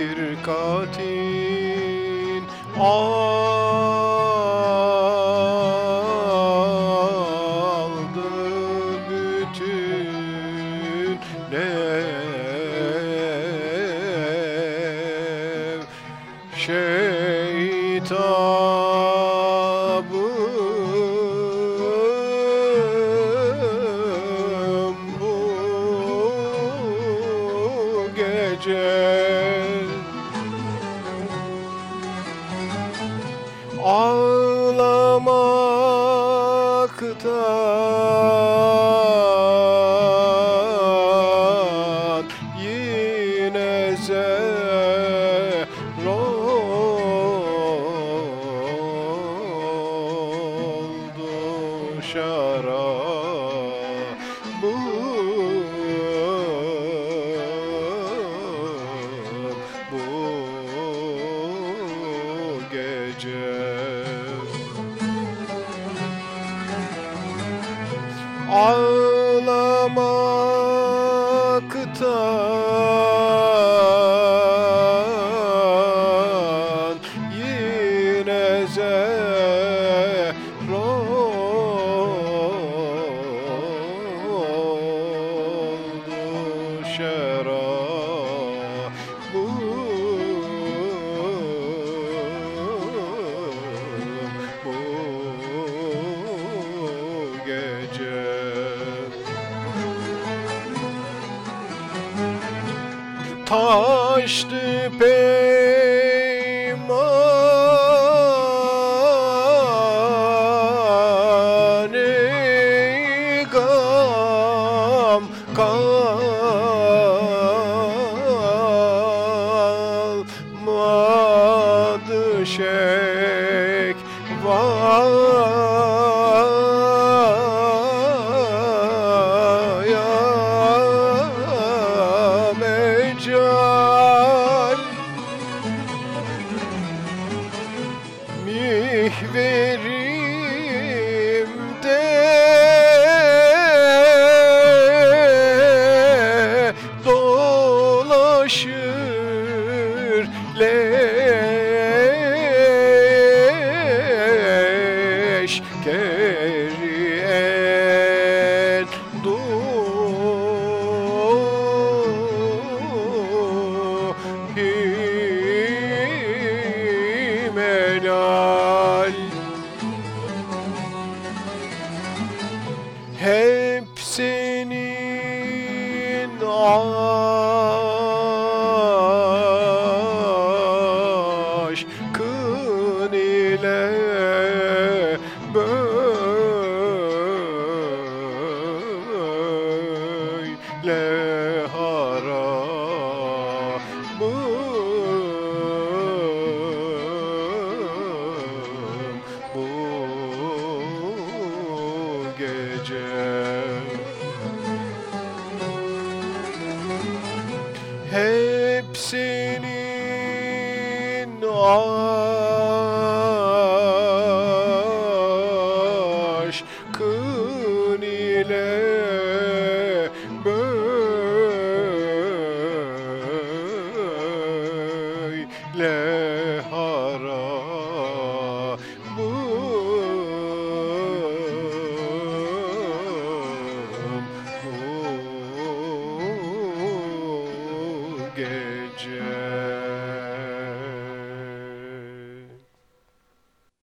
firkatin aldı bütün nev şeytabım ağlamaktan yine oldu ağlamaktan yine oldu taştı peymane gam kalmadı şek vaya leş en himenal böyle haramım bu gece. Hep senin